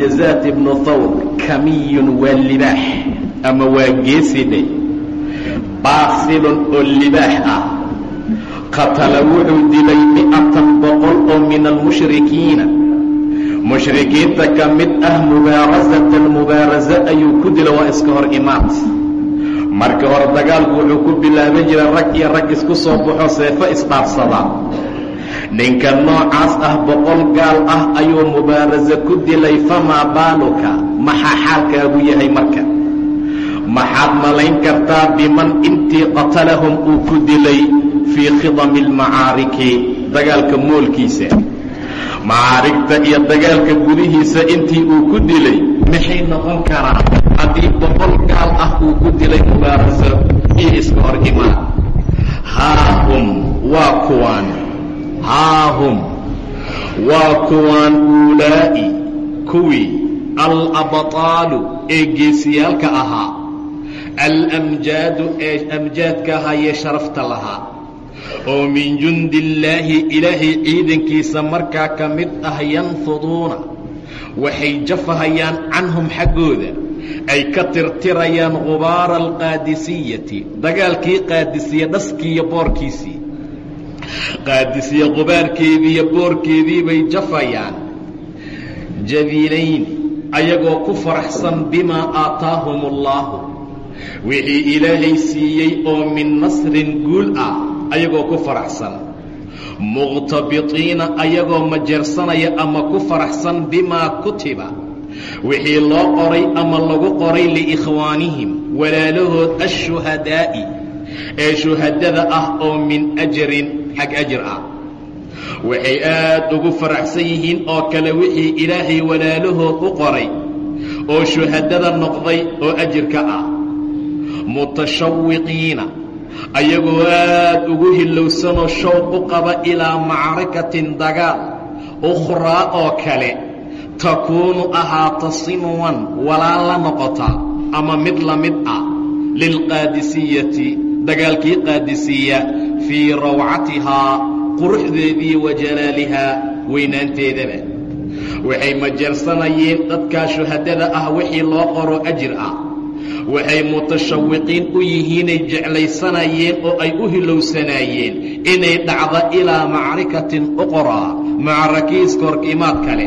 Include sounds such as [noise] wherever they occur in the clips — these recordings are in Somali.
aljazaat ibnu thawr kamiyun waa libaax ama waa geesidhe baasilun oo libaax ah. Qatala wuxuu dilay mi'atan boqol oo min almushrikiina. Mushrikiinta ka mid ah mubaarasatan mubaarasa ayuu ku dila waa iska hor imaad. Marka hore dagaalku wuxuu ku bilaaban jiray rag iyo rag isku soo baxo seefo isdhaafsada ninka noocaas ah boqol gaal ah ayuu mubaarasa ku dilay famaa baaluka? Maxaa xaalkaagu yahay marka? Maxaad malayn kartaa biman intii qatalahum uu ku dilay fii khidami almacaariki dagaalka moolkiisa. Macaarigta iyo dagaalka gudihiisa intii uu ku dilay. Maxay noqon karaan haddii boqol gaal ah uu ku dilay mubaaraso iyo iska hor imaan. Haahum waa kuwaan haahum waa kuwaan uulaa'i kuwii alabطaalu ee geesiyaalka ahaa. Alamjaadu ee amjaadka ahaayee sharafta lahaa. Oo min jundi illaahi ilaahay ciidankiisa markaa ka mid ah yanfuduuna waxay jafahayaan canhum xaggooda ay ka tirtirayaan gubaara alqaadisiyati dagaalkii qaadisiye dhaskiiyo boorkiisii qaadisiye boorkeedii bay jafayaan. Jadiilayni ayagoo ku faraxsan bimaa aataahum allaahu wixii ilaahay siiyey oo min nasrin guul ah ayagoo ku faraxsan. Muqtabitiina ayagoo majeersanaya ama ku faraxsan bimaa kutiba. Wixii loo qoray ama lagu qoray liikhwaanihim walaalahood ashuhadaa'i. Ee shuhadada ah oo min ajarin xag ajir ah. Waxay aad ugu faraxsan yihiin oo kale wixii ilaahay walaalahood u qoray oo shuhadada noqday oo ajirka ah. Mutashawiqiina ayagoo aad ugu hilowsanoo shawq u qaba ilaa macrakatin dagaal ukhraa oo kale takuunu ahaata sinwan walaal la noqota ama mid la mid ah lilqaadisiyati dagaalkii qaadisiiya fii rawcatihaa quruxdeedii wa jalaalihaa weynaanteedaba. Waxay majeersanayeen dadkaa shuhadada ah wixii loo qoro ajir ah. Waxay mutashawiqiin u yihiinay jeclaysanayeen oo ay u hilowsanaayeen inay dhacdo ilaa macrikatin uqraa macrakiiska horkiimaad kale.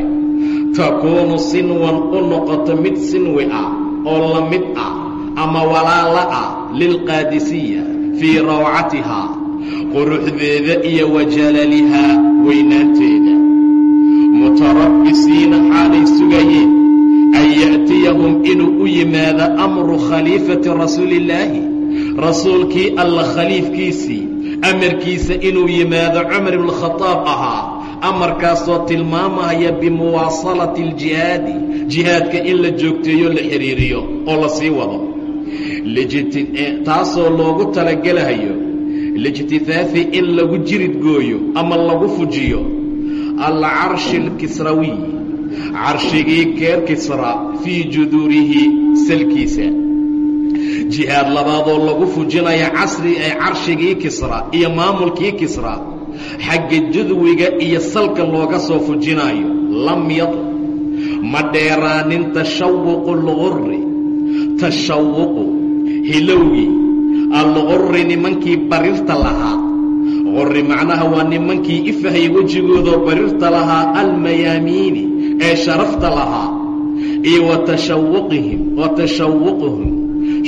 Takuunu sinwan u noqoto mid sinwi ah oo la mid ah ama walaala ah lilqaadisiya fii rawcatihaa quruxdeeda iyo wa jalalihaa weynaanteeda. Mutarabbisiina xaalay sugayeen an ya'tiyahum inuu u yimaado amru khaliifati rasuulillaahi. Rasuulkii alla khaliifkiisii amarkiisa inuu yimaado cumar ibnukhadaab ahaa amarkaasoo tilmaamaya bimuwaasalati aljihaadi jihaadka in la joogteeyo la xidhiiriyo oo la sii wado. Taasoo loogu talagelahayo lijtifaafi in lagu jirid gooyo ama lagu fujiyo. Alcarshi alkisrawiy carshigii keer kisra fii juduurihi salkiisa. Jihaad labaadoo lagu fujinaya casri ee carshigii kisra iyo maamulkii kisra xagga jadwiga iyo salka looga soo fujinaayo. Lam yad ma dheeraanin tashawuqu alguri tashawuqu hilowgii alguri nimankii barirta lahaa. Quri macnaha waa nimankii ifahaya wejigoodoo barirta lahaa almayaamiini ee sharafta lahaa. Iyo wa tashawuqihim wa tashawuquhum.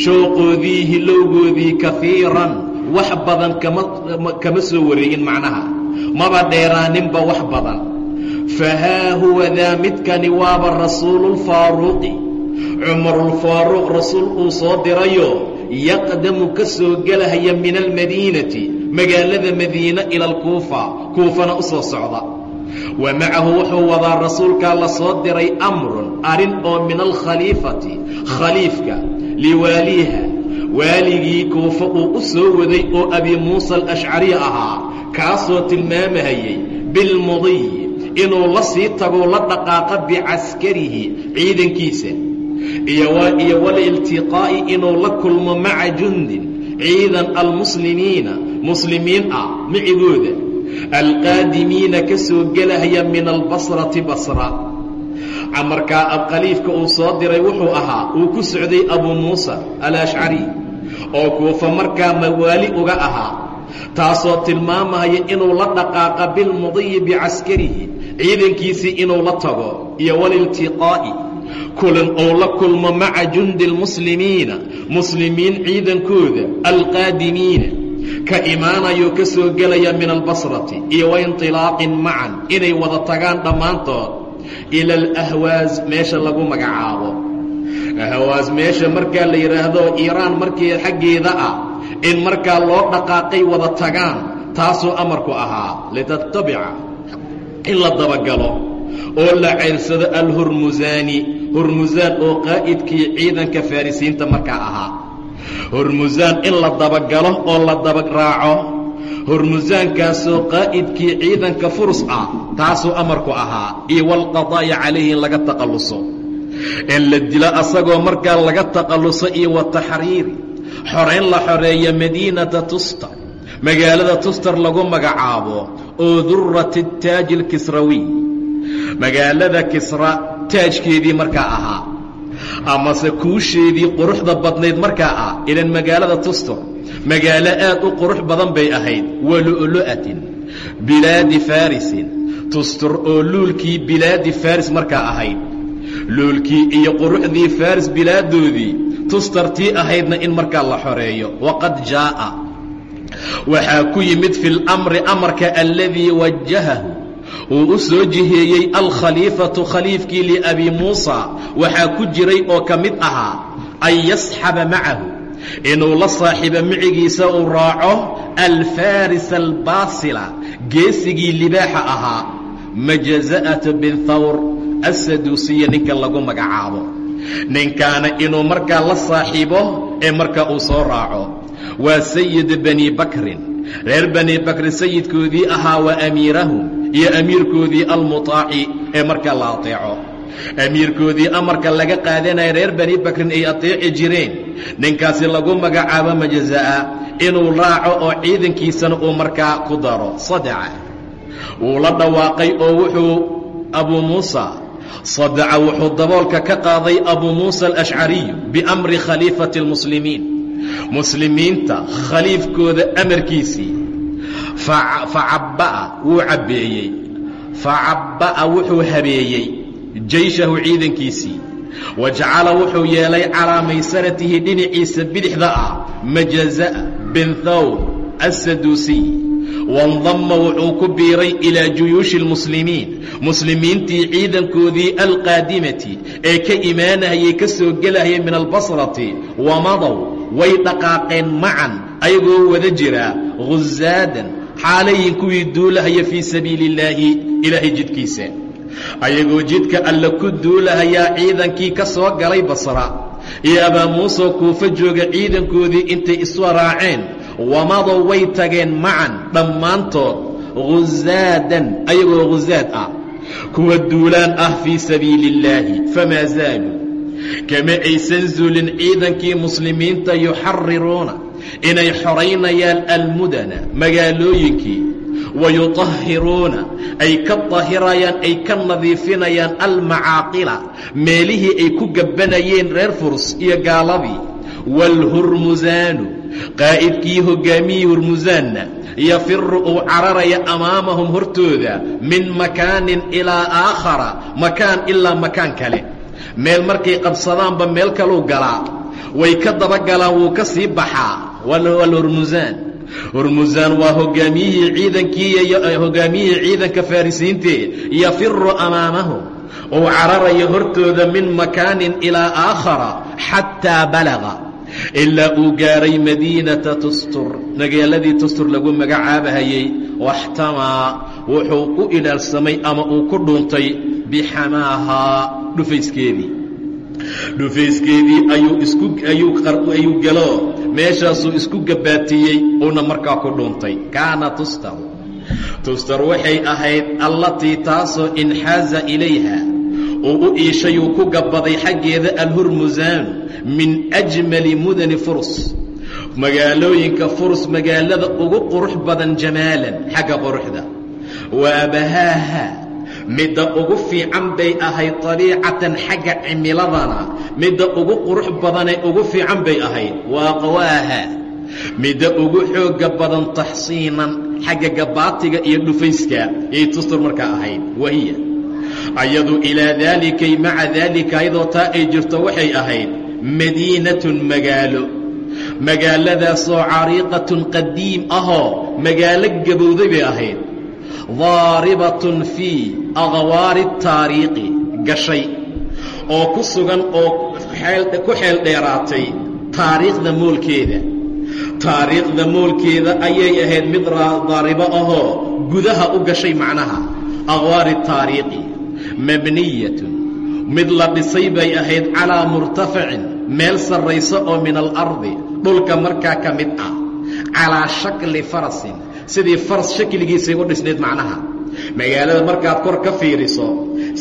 Shooqoodii hilowgoodii kafiiran wax badan kama soo wareegin macnaha. Maba dheeraaninba wax badan. Fahaa huwa daa midkani waaba rasuululfaaruuqi cumarulfaaruuq rasuul uu soo dirayo yaqdamu ka soo gelahaya min almadiinati magaalada madiine ila alkuufa kuufana u soo socda. Wa macahu wuxuu wadaa rasuulkaa la soo diray amrun arrin oo min alkhaliifati khaliifka liwaaliiha. Waaligii kuufa uu u soo waday oo abi muusa alashcari ahaa kaasoo tilmaamahayay bilmudiy inuu la sii tagoo la dhaqaaqa bicaskarihi ciidankiisa iyo waliltiqaa'i inuu la kulmo maca jundin ciidan almuslimiina muslimiin ah micigooda. Alqaadimiina ka soo gelahaya min albasrati basra. Markaa abkhaliifka uu soo diray wuxuu ahaa uu ku socday abuu muusa alashcari oo kuufa markaa mawaali uga ahaa taasoo tilmaamaya inuu la dhaqaaqa bilmudiyi bicaskarihi ciidankiisii inuu la tago iyo waliltiqaa'i kulan ou la kulmo maca jundi lmuslimiina muslimiin ciidankooda alqaadimiina ka imaanayoo ka soo gelaya min albasrati iyo waintilaaqin macan inay wada tagaan dhammaantood. Ila alahwaas meesha lagu magacaabo. Ahwaas meesha markaa la yidhaahdo iiraan markii xaggeeda ah in markaa loo dhaqaaqay wada tagaan taasuu amarku ahaa litattabica in la dabagalo oo la ceyrsado alhurmusaani hurmusaan oo qaa'idkii ciidanka farrisiinta markaa ahaa. Hurmusaan in la dabagalo oo la daba raaco. Hurmusaankaasoo qaa'idkii ciidanka furus ah taasuu amarku ahaa. Iyo walqadaa'i calayhi in laga taqalluso. In la dilo asagoo markaa laga taqalluso iyo wataxriiri xorayn la xoreeya madiinata tustar. Magaalada tustar lagu magacaabo oo durati taaji alkisrawiy magaalada kisra taajkeedii markaa ahaa. Amase kuusheedii quruxda badnayd markaa ah ilan magaalada tustar magaalo aad u qurux badan bay ahayd wa lu'lu'atin bilaadi farisin tustur oo luulkii bilaadi faris markaa ahayd. Luulkii iyo quruxdii faris bilaadoodii tustartii ahaydna in markaa la xoreeyo waqad jaa'a. Waxaa ku yimid fi lamri amarka aladii wajahahu uu u soo jiheeyey alkhaliifatu khaliifkii liabi muusa. Waxaa ku jiray oo ka mid ahaa an yasxaba macahu. Inuu la saaxiibo micigiisa uu raaco alfaris albaasila. Geesigii libaaxa ahaa majaza'ata bin thawr. Assaduusiya ninka lagu magacaabo. Ninkaana inuu markaa la saaxiibo ee markaa uu soo raaco waa sayid bani bakrin. Reer bani bakri sayidkoodii ahaa wa amiirahum iyo amiirkoodii almutaaci ee markaa la ateeco. Amiirkoodii amarka laga qaadanaya reer bani bakrin ay ateeci jireen ninkaasi lagu magacaabo majaza'a inuu raaco oo ciidankiisana uu markaa ku daro. Sadaca wuu la dhawaaqay oo wuxuu abuu muusa sadaca wuxuu daboolka ka qaaday abuu muusa alashcariyu biamri khaliifati اlmuslimiin muslimiinta khaliifkooda amarkiisii facabba'a wuu cabbeeyey. Facabba'a wuxuu habeeyey jayshahu ciidankiisii. Wa jacala wuxuu yeelay calaa maysaratihi dhinaciisa bidixda ah majaza'a bin thawr assaduusiy wandama wuxuu ku biiray ilaa juyuushi اlmuslimiin muslimiintii ciidankoodii alqaadimati ee ka imaanahayey ka soo gelahayay min albasrati. Wamadow way dhaqaaqeen macan ayagoo wada jira khusaadan xaalayin kuwii duulahaya fii sabiili اllaahi ilaahay jidkiisa ayagoo jidka alla ku duulahayaa ciidankii ka soo galay basra. Iyo abaa muusoo kuufo jooga ciidankoodii intay iswa raaceen wamadow way tageen macan dhammaantood. Khusaadan ayagoo khusaad ah. Kuwa duulaan ah fii sabiili اllaahi famaa zaaluu? Kama aysan zuulin ciidankii muslimiinta yuxariruuna inay xoraynayaan almudana magaalooyinkii wayuطahiruuna ay ka طahirayaan ay ka nadiifinayaan almacaaqila meelihii ay ku gabbanayeen reer furs iyo gaaladii wاlhurmusaanu qaa'idkii hoggaamiyii hurmusaanna yafiru uu cararaya amaamahum hortooda min makaanin ilaa aakhara makaan ilaa makaan kale meel markay qabsadaanba meel kaluu galaa way ka dabagalaan wuu ka sii baxaa walhurmusaan hurmusaan waa hogaamiyihii ciidankii hogaamiyihii ciidanka farrisiintee yafiru amaamahum uu cararayo hortooda min makaanin ilaa aakhara xataa balaga ilaa uu gaaray madiinata tustur. Magaaladii tustur lagu magacaabahayey waxtamaa wuxuu ku ilaalsamay ama uu ku dhuuntay bixamaahaa dhufayskeedii dhufayskeedii ayuu galo meeshaasuu isku gabaatiyey uuna markaa ku dhuuntay kaana tustar tustar waxay ahayd allatii taasoo inxaaza ilayha. Uu u iishayuu ku gabbaday xaggeeda alhurmusaanu min ajmali mudani furs. Magaalooyinka furs magaalada ugu qurux badan jamaalan xagga quruxda. Wa abahaaha midda ugu fiican bay ahayd dabiicatan xagga cimiladana midda ugu qurux badanee ugu fiican bay ahayd. Waa qawaaha. Midda ugu xoogga badan taxsiinan xagga gabaatiga iyo dhufayska yay tustur markaa ahayd. Wahiya. Ayadu ilaa daalikay maca daalika ayadoo taa ay jirto waxay ahayd madiinatun magaalo. Magaaladaasoo cariiqatun qadiim ahoo magaalo gabowday bay ahayd daaribatun fii aqwaari taariiqi gashay oo ku sugan oo ku xeel dheeraatay taariikhda moolkeeda. Taariikhda moolkeeda ayay ahayd mid daaribo ahoo gudaha u gashay macnaha aqwaari taariiqi mabniyatun. Mid la dhisay bay ahayd calaa murtafacin meel sarrayso oo min alardi dhulka markaa ka mid ah calaa shakli farasin sidii faras shakligiisay u dhisnayd macnaha. Magaalada markaad kor ka fiiriso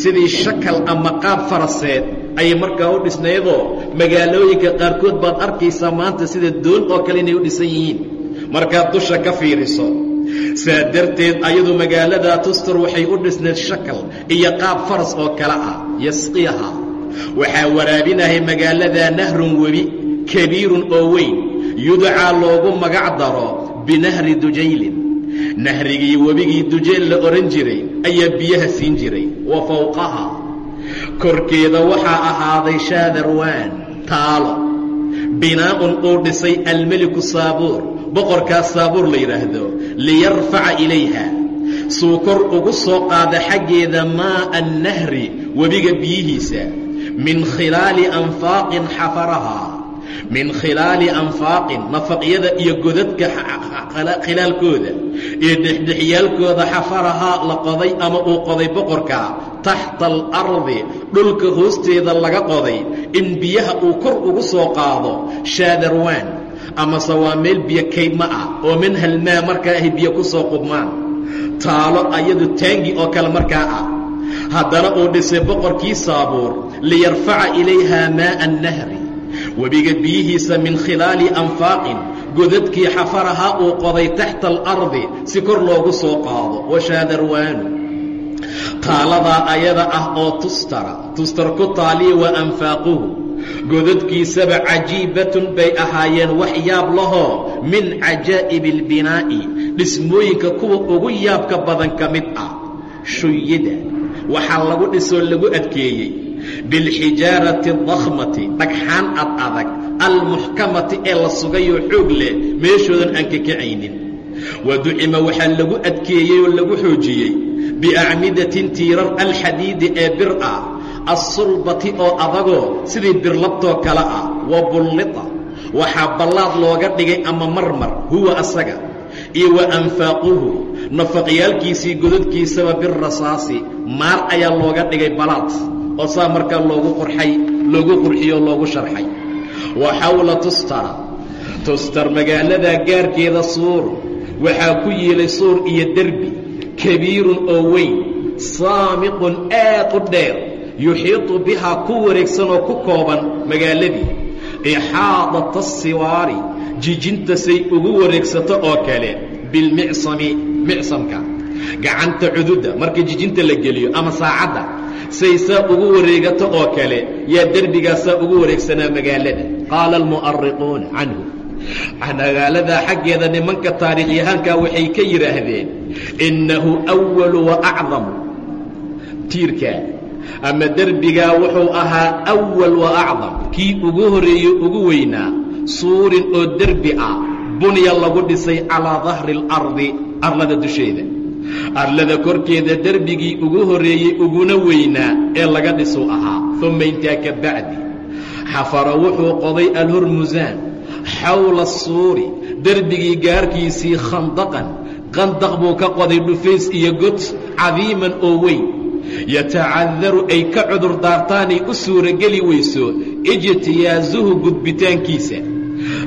sidii shakal ama qaab faraseed ayay markaa u dhisnaydoo magaalooyinka qaarkood baad arkaysaa maanta sida doon oo kale inay u dhisan yihiin. Markaad dusha ka fiiriso saa darteed ayadu magaaladaa tustur waxay u dhisnayd shakal iyo qaab faras oo kale ah yasqiyaha. Waxaa waraabinahay magaaladaa nahrun webi kabiirun oo weyn. Yudcaa loogu magac daro binahri dujaylin. Nahrigii webigii dujayl la odhan jiray ayaa biyaha siin jiray wa fowqaha korkeeda waxaa ahaaday shaadarwaan taalo. Binaa'un uu dhisay almeliku saabuur boqorkaas saabuur la yidhaahdo liyarfaca ilayha. Suu kor ugu soo qaada xaggeeda maa'a annahri webiga biyihiisa. Min khilaali anfaaqin xafarahaa min khilaali anfaaqin nafaqyada iyo godadka khilaalkooda. Iyo dhexdhexyaalkooda xafarahaa la qoday ama uu qoday boqorka taxta alardi dhulka hoosteeda laga qoday. In biyaha uu kor ugu soo qaado shaadarwaan amase waa meel biyo kaydma ah oo min halmaa markaa ahy biyo ku soo qubmaan. Taalo ayadu taangi oo kale markaa ah. Haddana uu dhisay boqorkii saabuur liyarfaca ilayha maa'a annahri webiga biyihiisa min khilaali anfaaqin godadkii xafarahaa uu qoday taxta alardi si kor loogu soo qaado washaadarwaanu taaladaa ayada ah oo tustara tustar ku taaliya wa anfaaquhu godadkiisaba cajiibatun bay ahaayeen wax yaab lahoo min cajaa'ibi albinaa'i dhismooyinka kuwa ugu yaabka badan ka mid ah shuyida waxaa lagu dhisoo lagu adkeeyey bilxijaarati addakhmati dhagxaan ad adag almuxkamati ee la sugayoo xoog leh meeshoodan aan ka kacaynin. Wa ducima waxaa lagu adkeeyey oo lagu xoojiyey biacmidatin tiirar alxadiidi ee bir ah assulbati oo adagoo sidii birlabtoo kale ah wa bullita waxaa ballaad looga dhigay ama marmar huwa asaga iyo wa anfaaquhu nafaqyaalkiisii godadkiisaba birasaasi maar ayaa looga dhigay balaad oo saa markaa loogu qurxay loogu qurxiyoo loogu sharxay. Wa xawla tustara tustar magaaladaa gaarkeeda suur. Waxaa ku yiilay suur iyo derbi kabiirun oo weyn saamiqun aad u dheer yuxiiطu bihaa ku wareegsan oo ku kooban magaaladii. Ixaadata asiwaari jijinta say ugu wareegsato oo kale bilmicsami micsamka. Gacanta cududda marka jijinta la geliyo ama saacadda say saa ugu wareegato oo kale yaa derbigaasaa ugu wareegsanaa magaalada. Qaala almu'ariquuna canhu. Ah, Magaaladaa xaggeeda nimanka taarikhyahaankaa waxay ka yidhaahdeen innahu awalu wa acdam tiirkaa ama derbigaa wuxuu ahaa awal wa acdam kii ugu horreeye ugu weynaa suurin oo derbi ah bunya lagu dhisay calaa dahri اlardi arlada dusheeda arlada korkeeda derbigii ugu horeeyey uguna weynaa ee laga dhisuu ahaa. Uma intaa ka bacdi. Xafara wuxuu qoday alhurmusaan xawla asuuri derbigii gaarkiisii khandaqan. Qandaq buu ka qoday dhufays iyo god cadiiman oo weyn. Yatacadaru ay ka cudur daartaanay u suurageli weyso ijtiyaasuhu gudbitaankiisa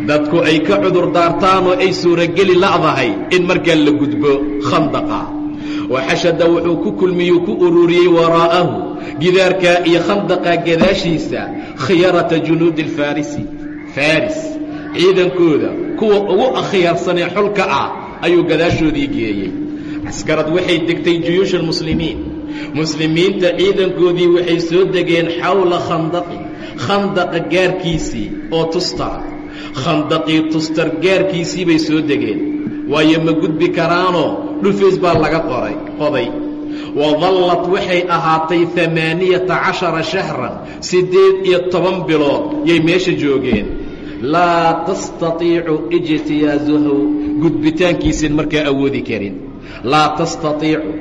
dadku ay ka cudur daartaanoo ay suurageli la'dahay in markaa la gudbo khandaqa. Waxashada wuxuu ku kulmiyuu ku ururiyey waraa'ahu gidaarkaa iyo khandaqa gadaashiisa khiyarata junuudi alfarisi faris ciidankooda kuwa ugu akhyaarsanee xulka ah ayuu gadaashoodii geeyey. Caskarad waxay degtay juyuusha almuslimiin muslimiinta ciidankoodii waxay soo degeen xawla khandaqi khandaqa gaarkiisii oo tustara khandaqii tustar gaarkiisii bay soo degeen. Waayo ma gudbi karaanoo dhufays baa laga qoray qoday. Wadallat waxay ahaatay amaaniyata cashara shahran siddeed iyo toban bilood yay meesha joogeen. Laa tastatiicu ijtiyaasahu gudbitaankiisan markaa awoodi karin. Laa tastaiicu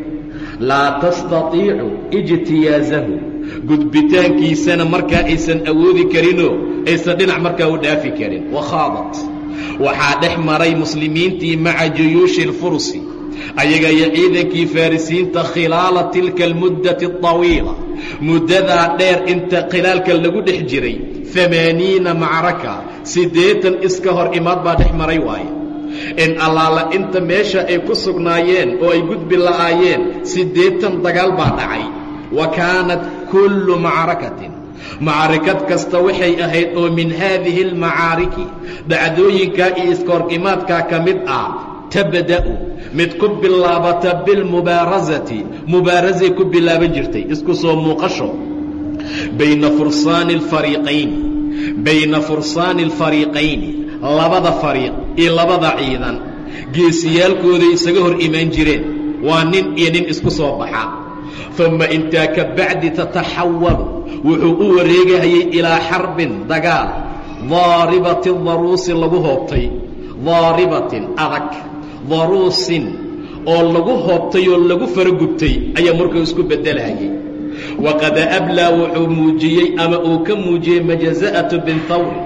laa tastatiicu ijtiyaasahu gudbitaankiisana markaa aysan awoodi karinoo aysan dhinac markaa u dhaafi karin. Wakhaadat waxaa dhex maray muslimiintii maca juyuushi اlfursi ayaga iyo ciidankii farrisiinta khilaala tilka almuddati aطawiila muddadaa dheer inta khilaalka lagu dhex jiray amaaniina macraka siddeetan iska hor imaad baa dhex maray waaye. In allaala inta meesha ay ku sugnaayeen oo ay gudbi la'aayeen siddeetan dagaal baa dhacay wa kaanat kullu macrakatin macarikad kasta waxay ahayd oo min haadihi almacaariki dhacdooyinkaa iyo iskahorimaadkaa ka mid ah tabda'u mid ku bilaabata bilmubaarasati mubaarasay ku bilaaban jirtay isku soo muuqasho bayna fursaani alfariiqayni bayna fursaani alfariiqayni labada fariiq iyo labada ciidan geesiyaalkooday isaga hor imaan jireen waa nin iyo nin isku soo baxa uma intaa ka bacdi tataxawalu wuxuu u wareegahayay ilaa xarbin dagaal daaribati daruusi lagu hoobtay daaribatin adag daruusin oo lagu hoobtay oo lagu faragubtay ayaa markuu isku beddelahayay waqad ablaa wuxuu muujiyey ama uu ka muujiyey majaza'atu bin hawri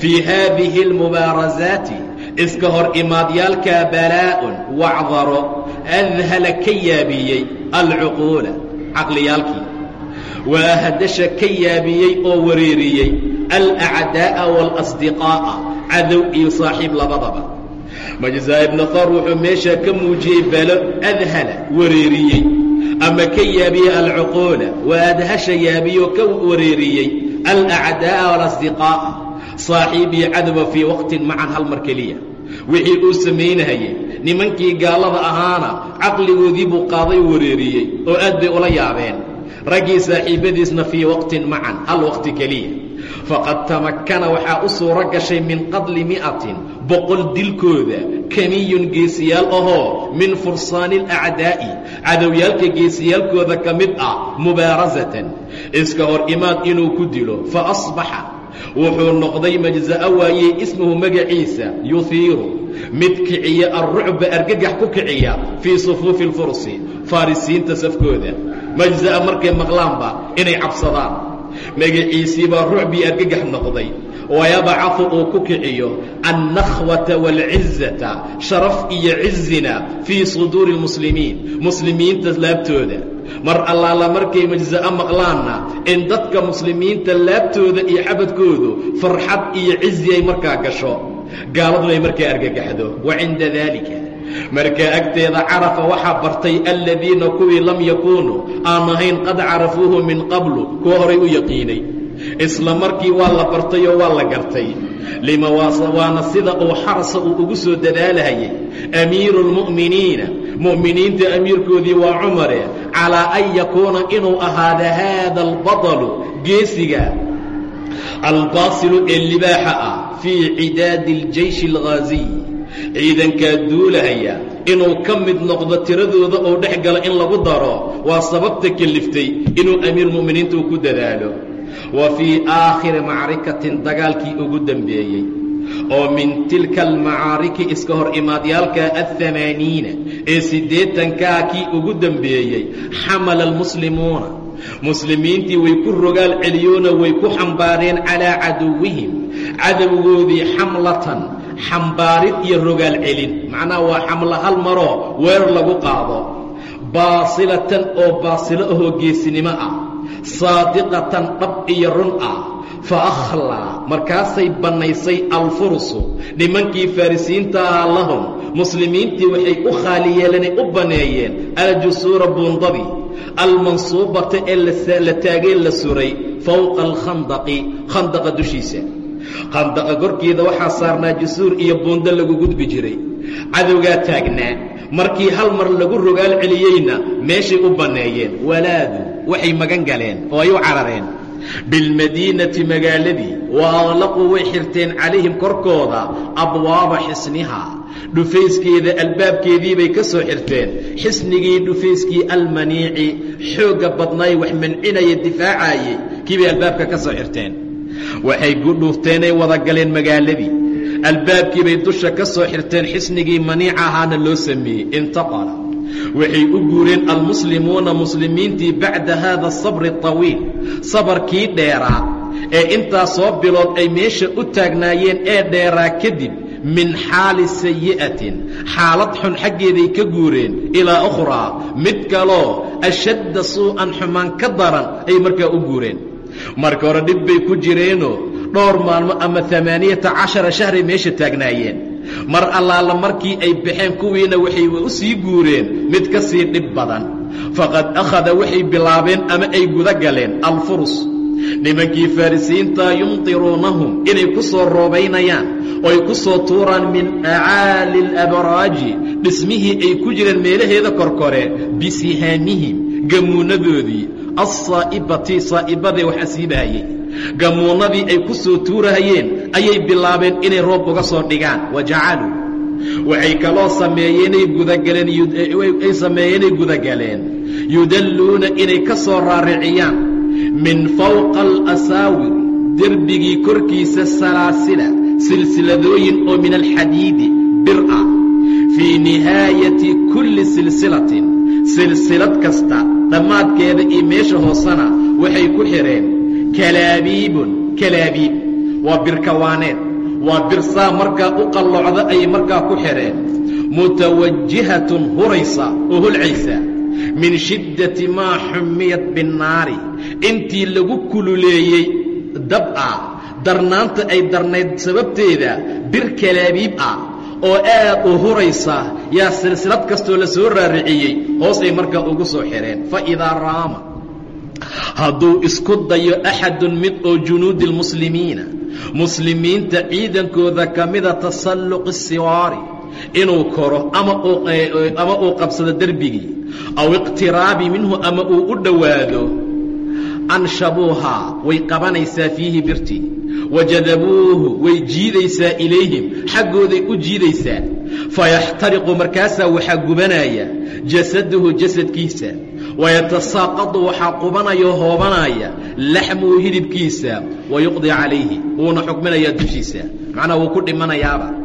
fii haadihi almubaarasaati iska hor imaadyaalkaa balaa'un wacdaro adhala ka yaabiyey alcuquula caqliyaalkii waahadasha ka yaabiyey oo wareeriyey alacdaa'a waalasdiqaa'a cadow iyo saaxiib labadaba majzaa ibnu thar wuxuu meeshaa ka muujiyey balo adhala wareeriyey ama ka yaabiyey alcuquula waadhasha yaabiyoo ka wareeriyey alacdaa'a waalasdiqaa'a saaxiib iyo cadowa fii waqtin macan hal mar keliya wixii uu samaynahayey nimankii gaalada ahaana caqligoodii buu qaaday wareeriyey oo aad bay ula yaabeen. Raggii saaxiibbadiisna fii waqtin macan hal waqti keliya. Faqad tamakkana waxaa u suuro gashay min qadli mi'atin boqol dilkooda kamiyun geesiyaal ahoo min fursaani alacdaa'i cadowyaalka geesiyaalkooda ka mid ah mubaarasatan. Iska hor imaad inuu ku dilo fa asbaxa wuxuu noqday majza'a waayey ismuhu magaciisa yuhiiru mid kiciya alrucba argagax ku kiciya fii sufuufi alfursi farisiinta safkooda. Majza'a markay maqlaanba inay cabsadaan. Magaciisii baa rucbii argagax noqday. Wayabcahu uu ku kiciyo annakhwata waalcizata sharaf iyo cizina fii suduuri اlmuslimiin muslimiinta laabtooda mar allaala markay majza'a maqlaanna. In dadka muslimiinta laabtooda iyo xabadkoodu farxad iyo cizi ay markaa gasho gaaladuna ay markaa argagaxdo. Wa cinda daalika. Markaa agteeda carafa waxaa bartay aladiina kuwii lam yakuunuu aan ahayn qad carafuuhu min qablu kuwa horay u yaqiinay. Isla markii waa la bartay oo waa la gartay. Lima waana sida uu xarsa uu ugu soo dadaalahayay. Amiiru اlmu'miniina mu'miniinta amiirkoodii waa cumare calaa an yakuuna inuu ahaada haada albaطlu geesiga albaasilu ee libaaxa ah fii cidaadi اljeyshi اlghaaziy ciidankaa duulahaya inuu ka mid noqdo tiradooda oo dhex galo in lagu daro waa sababta keliftay inuu amiirmu'miniinta uu ku dadaalo wa fii aakhiri macrikatin dagaalkii ugu dembeeyey oo min tilka almacaariki iska hor imaadyaalka alamaaniina ee siddeetankaa kii ugu dembeeyey xamala almuslimuuna. Muslimiintii way ku rogaal celiyoona way ku xambaareen calaa caduwihim. Cadowgoodii xamlatan xambaarid iyo rogaal celin. Macnaha waa xamlo hal maroo weerar lagu qaado. Baasilatan oo baasilo ahoo geesinimo ah. Saadiqatan dhab iyo run ah. Fa akhlaa markaasay bannaysay alfursu. Nimankii farrisiinta ahaa lahum muslimiintii waxay u khaali yeelanay u banneeyeen aljusuura buundadii almansuubata ee la taagee la suray fowqa alkhandaqi khandaqa dushiisa. Khandaqa korkeeda waxaa saarnaa jusuur iyo buundo lagu gudbi jiray. Cadowgaa taagnaa markii hal mar lagu rogaal celiyeyna meeshay u banneeyeen walaadu waxay magan galeen oo ay u carareen. Bilmadiinati magaaladii wa aqlaquu way xirteen calayhim korkooda abwaaba xisnihaa dhufayskeeda albaabkeedii bay ka soo xirteen. Xisnigii dhufayskii almaniici xoogga badnaay wax mancinaya difaacaayey kii bay albaabka ka soo xirteen. Waxay gudhuufteenay wada galeen magaaladii. Albaabkii bay dusha ka soo xirteen xisnigii maniica ahaana loo sameeyey. Intaqala waxay u guureen almuslimuuna muslimiintii bacda haada asabri aطawiil sabarkii dheeraa ee intaasoo bilood ay meesha u taagnaayeen ee dheeraa kadib min xaali sayi'atin. Xaalad xun xaggeeday ka guureen. Ilaa ukhraa. Mid kaloo ashadda suu'an xumaan ka daran ay markaa u guureen. Marka hore dhib bay ku jireenoo dhowr maalmo ama amaaniyata cashara shahray meesha taagnaayeen. Mar allaala markii ay baxeen kuwiina waxay u sii guureen. Mid ka sii dhib badan. Faqad akhada waxay bilaabeen ama ay guda galeen. Alfurus nimankii farrisiinta yumtiruunahum inay ku soo roobaynayaan oo ay ku soo tuuraan min acaali alabraaji dhismihii ay ku jireen meelaheeda korkore bisihaamihim gamuunnadoodii alsaa'ibati saa'ibadee wax asiibaayey gamuunnadii ay ku soo tuurahayeen ayay bilaabeen inay roob uga soo dhigaan wa jacaluu. Waxay kaloo sameeyeenay gudagaleen ay sameeyeenay gudagaleen yudalluuna inay ka soo raariciyaan min fawqa alasaawir derbigii korkiisa salaasila silsiladooyin oo min alxadiidi bir ah fii nihaayati kulli silsilatin silsilad kasta dhammaadkeeda iyo meesha hoosena waxay ku xidheen kalaabiibun kalaabiib waa birkawaaneed waa birsaa markaa u qallocda ayay markaa ku xidheen mutawajihatun huraysa oo holcaysa min shiddati maa xumiyat binnaari intii lagu kululeeyey dab ah darnaanta ay darnayd sababteeda bir kalaabiib ah oo aad u huraysa yaa silsilad kastoo la soo raariciyey hoos ay markaa ugu soo xidheen fa idaa raama hadduu isku dayo axadun mid oo junuudi lmuslimiina muslimiinta ciidankooda ka mida tasalluqi siwaari inuu koro ama uu qabsado derbigii aw iqtiraabi minhu ama uu u dhowaado anshabuuhaa way qabanaysaa fiihi birtii wajadabuuhu way jiidaysaa ilayhim xaggooday u jiidaysaa fayaxtariqu markaasaa waxaa gubanaya jasaduhu jasadkiisa wayatasaaqadu waxaa qubanaya oo hoobanaya laxmuhu hidibkiisa wayuqdi calayhi wuuna xukminayaa dushiisa macnaha wuu ku dhimanayaaba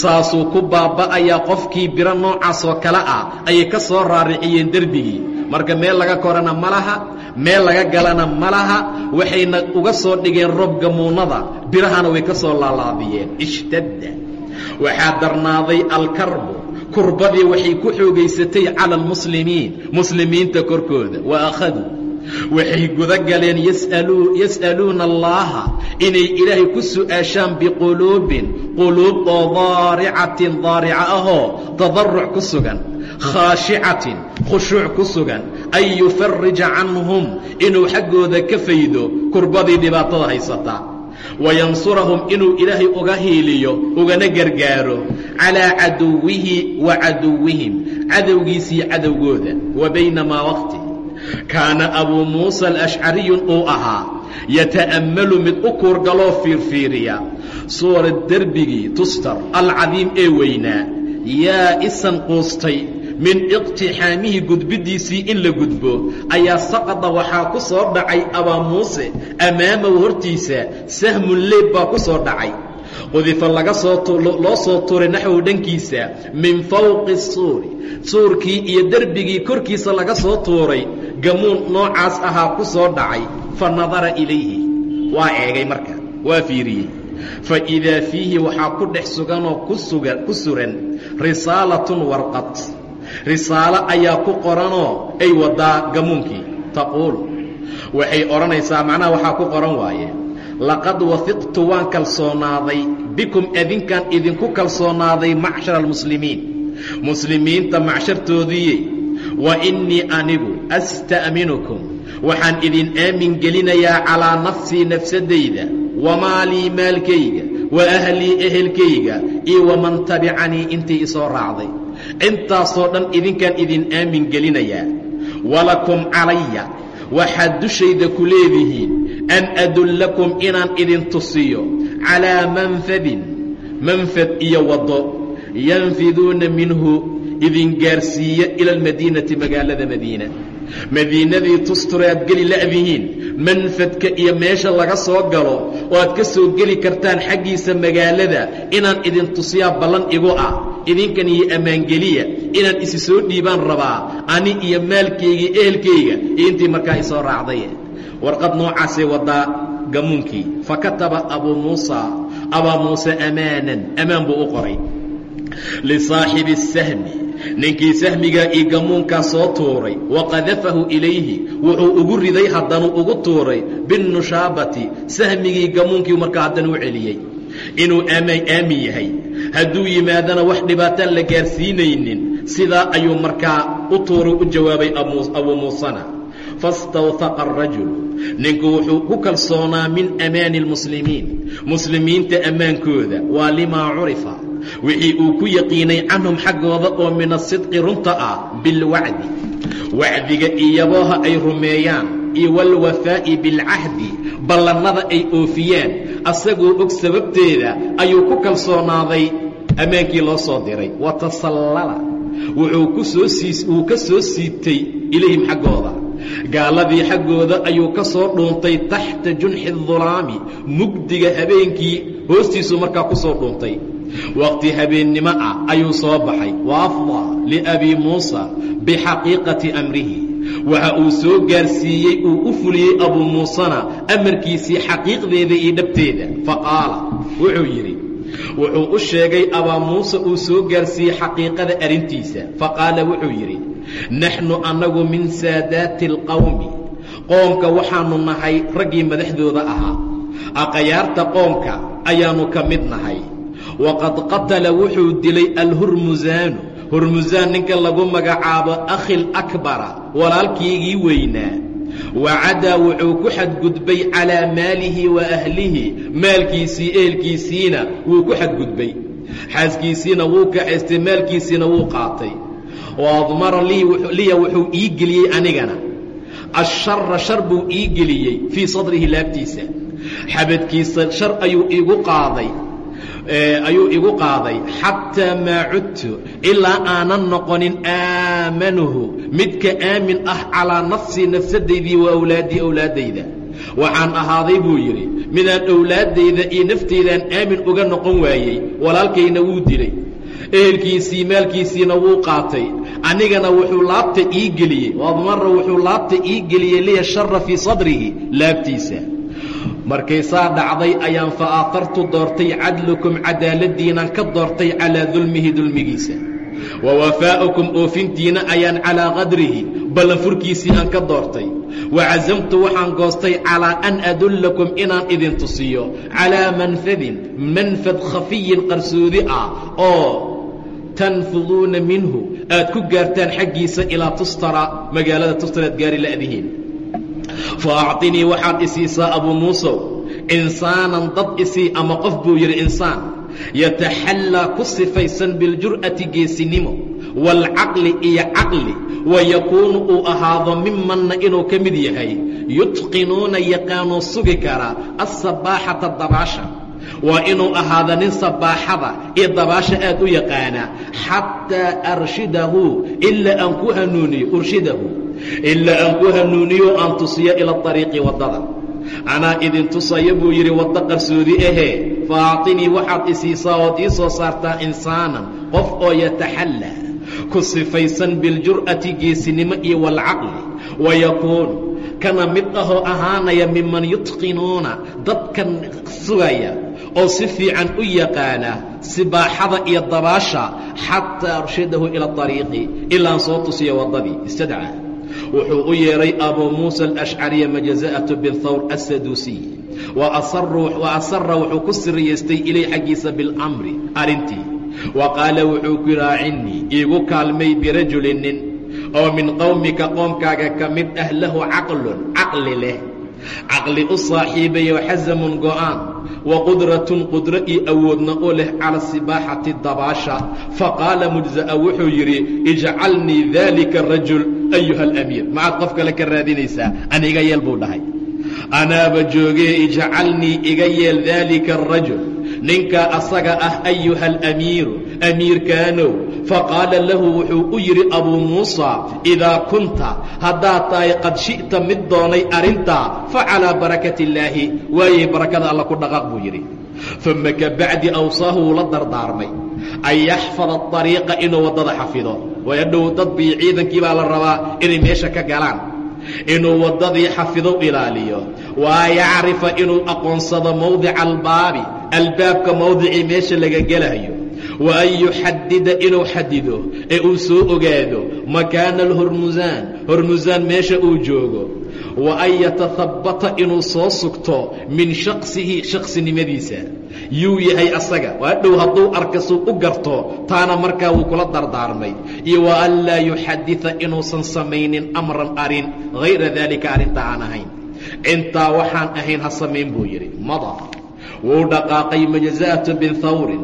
saasuu ku baaba'ayaa qofkii biro noocaas oo kale ah ayay ka soo raariciyeen derbigii marka meel laga korana ma laha meel laga galana ma laha waxayna uga soo dhigeen roob gamuunnada birahana way ka soo laalaadiyeen ishtadda. Waxaa darnaaday alkarbu. Kurbadii waxay ku xoogaysatay cala almuslimiin muslimiinta korkooda. Wa akhaduu waxay guda galeen yas'aluuna allaaha inay ilaahay ku su'aashaan biquluubin quluub oo daaricatin daarica ahoo tadarruc ku sugan khaashicatin khushuuc ku sugan an yufarija canhum inuu xaggooda ka faydo kurbadii dhibaatada haysata. Wayansurahum inuu ilaahay uga hiiliyo ugana gargaaro calaa caduwihi wa caduwihim cadowgiisii cadowgooda wa baynamaa waqti kaana abuu muusa alashcariyun uu ahaa yata'ammalu mid u kuurgaloo fiirfiiriya. Suura derbigii tustar alcadiim ee weynaa. Yaa isan quustay min iqtixaamihi gudbiddiisii in la gudbo ayaa saqada waxaa ku soo dhacay abaa muuse ammaamahu hortiisa sahmun leeb baa ku soo dhacay qudifa laga sooloo soo tuuray naxwow dhankiisa min fawqi suuri. Suurkii iyo derbigii korkiisa laga soo tuuray gamuun noocaas ahaa ku soo dhacay. Fa nadara ilayhi waa eegay marka waa fiiriyey. Fa idaa fiihi waxaa ku dhex suganoo ku suran risaalatun warqad. Risaalo ayaa ku qoranoo ay waddaa gamuunkii taquulu waxay odhanaysaa macnaha waxaa ku qoran waaye laqad wafiqtu waan kalsoonaaday bikum adinkaan idinku kalsoonaaday macshara almuslimiin. Muslimiinta macshartoodiiye wa innii anigu asta'minukum waxaan idin aamin gelinayaa calaa nafsii nafsadayda wamaalii maalkayga wa ahlii ehelkayga iyo waman tabicanii intii isoo raacday. Intaasoo dhan idinkaan idin aamin gelinayaa. Walakum calaya waxaad dushayda ku leedihiin an adullakum inaan idin tusiyo calaa manfadin manfad iyo waddo yanfiduuna minhu idin gaarsiiya ila almadiinati magaalada madiina madiinadii tusture aad geli la'dihiin manfadka iyo meesha laga soo galo oo aad ka soo geli kartaan xaggiisa magaalada inaan idin tusiyaa ballan igu ah idinkan iyo ammaangeliya inaan isi soo dhiibaan rabaa ani iyo maalkayga ehelkayga iyo intii markaa isoo raacday warqad noocaasay waddaa gamuunkii fa kataba abuu muusa abaa muuse amaanan ammaan buu u qoray. Lisaaxibi الsahmi ninkii sahmigaa io gamuunkaa soo tuuray. Waqadafahu ilayhi wuxuu ugu riday haddanuu ugu tuuray. Binnushaabati sahmigii gamuunkii markaa haddana u celiyey. Inuu aamin yahay. Hadduu yimaadana wax dhibaataan la gaarsiinaynin sidaa ayuu markaa u tuuray u jawaabay abuu muusana fastawhaqa arajul ninku wuxuu ku kalsoonaa min amaani اlmuslimiin muslimiinta ammaankooda waa limaa curifa. Wixii uu ku yaqiinay canhum xaggooda oo min asidqi runta ah bilwacdi wacdiga iyabooha ay rumeeyaan iyo walwafaa'i bilcahdi ballannada ay oofiyaan asagoo og sababteeda ayuu ku kalsoonaaday. Ammaankii loo soo diray wa tasallala. Wuu ka soo siibtay ilayhim xaggooda gaaladii xaggooda ayuu ka soo dhuuntay taxta junxi dulaami mugdiga habeenkii hoostiisuu markaa ku soo dhuuntay waqti habeennimo ah ayuu soo baxay. Wa afdaa liabii muusa bixaqiiqati amrihi. Waxa uu soo gaarsiiyey uu u fuliyey abuu muusena amarkiisii xaqiiqdeeda iyo dhabteeda. Faqaala wuxuu yidhi wuxuu u sheegay abaa muuse uu soo gaarsiiyey xaqiiqada arrintiisa. Faqaala wuxuu yidhi naxnu annagu min saadaati alqawmi qoomka waxaannu nahay raggii madaxdooda ahaa aqayaarta qoomka ayaannu ka mid nahay waqad qatala wuxuu dilay alhurmusaanu hurmusaan ninka lagu magacaabo akhil akbara walaalkiigii weynaa wacadaa wuxuu ku xadgudbay calaa maalihi wa ahlihi maalkiisii ehelkiisiina wuu ku xadgudbay xaaskiisiina wuu kaxaystay maalkiisiina wuu qaatay waadmara liya wuxuu ii geliyey anigana ashara shar buu ii geliyey fii sadrihi laabtiisa xabadkiisa shar ayuu igu qaaday ayuu igu qaaday xataa maa cudtu ilaa aanan noqonin aamanuhu midka aamin ah calaa nafsii nafsadaydii wa awlaadii awlaaddayda waxaan ahaaday buu yidhi midaan owlaaddayda iyo naftaydaan aamin uga noqon waayey walaalkayna wuu dilay ehelkiisii maalkiisiina wuu qaatay. Anigana wuxuu laabta ii geliyey. Admara wuxuu laabta ii geliyey liya shara fii sadrihi laabtiisa. Markay saa dhacday ayaan fa aatartu doortay cadlukum cadaaladdiinaan ka doortay calaa dulmihi dulmigiisa. Wa wafaa'ukum oofintiina ayaan calaa qadrihi ballanfurkiisii aan ka doortay. Wa casamtu waxaan goostay calaa an adullakum inaan idin tusiyo calaa manfadin manfad khafiyin qarsoodi ah oo tanfuduuna minhu. Aad ku gaartaan xaggiisa ilaa tustara magaalada tustaraad gaari la'dihiin fa acطinii waxaad isiisaa abuu muusow insaanan dad isii ama qof buu yidhi insaan yataxallaa ku sifaysan biljur'ati geesinimo waalcaqli iyo caqli wayakuunu uu ahaado mimanna inuu ka mid yahay yutqinuuna yaqaanuu sugi karaa assabaaxata dabaasha waa inuu ahaada nin sabaaxada iyo dabaasha aad u yaqaana xataa arshidahu ilaa aan ku hanuuniyo urshidahu. Ilaa aan ku hanuuniyo aan tusiyo ila ariiqi waddada. Anaa idin tusaya buu yidhi wadda qarsoodi ahee faatinii waxaad isiisaa ood ii soo saartaa insaanan qof oo yataxallaa ku sifaysan biljur'ati geesinimo iyo walcaqli. Wayakuun kana mid ahoo ahaanaya miman yutqinuuna dadkan sugaya oo si fiican u yaqaana sibaaxada iyo dabaasha xataa arshidahu ila ariiqi ilaan soo tusiya waddadii. Istadca. Wuxuu u yeedhay abuu muusa alashcariya majaza'atu binthawr assaduusiy wa asara wuxuu ku siriyaystay ilay xaggiisa biاlamri arrintii wa qaala wuxuu ku yidhi acinnii iigu kaalmay birajulin nin oo min qowmika qoomkaaga ka mid ah lahu caqlun caqli leh caqli u saaxiibayo xasamun go'aan wa qudratun qudro iyo awoodna oo leh cala sibaaxati dabaasha. Faqaala mujza'a wuxuu yidhi ijcalnii daalika rajul ayuha alamiir maxaad qof kale ka raadinaysaa aniga yeel buu dhahay. Anaaba joogee ijcalnii iga yeel daalika arajul ninkaa asaga ah ayuha alamiiru amiirkaanow faqaala lahu wuxuu u yidhi abuu muusa idaa kunta haddaad tahay qad shi'ta mid doonay arrintaa fa calaa barakati illaahi waayay barakada alla ku dhaqaaq buu yidhi. Uma ka bacdi awsaahu wuu la dardaarmay. An yaxfada ariiqa inuu waddada xafido. Waayo dhow dad bii ciidankii baa la rabaa inay meesha ka galaan. Inuu waddadii xafido ilaaliyo. Waa yacrifa inuu aqoonsado mawdica albaabi albaabka mawdicii meesha laga gelayo wa an yuxadida inuu xadido ee uu soo ogaado makaana alhormusaan hormusaan meesha uu joogo. Wa an yatahabbata inuu soo sugto min shaqsihi shaqsinimadiisa yuu yahay asaga. Waa dhow hadduu arka suu u garto taana markaa wuu kula dardaarmay. Iyo wa an laa yuxadida inuusan samaynin amran arrin hayra daalika arrinta aan ahayn. Intaa waxaan ahayn ha samayn buu yidhi. Mada wuu dhaqaaqay majza'atu bin hawrin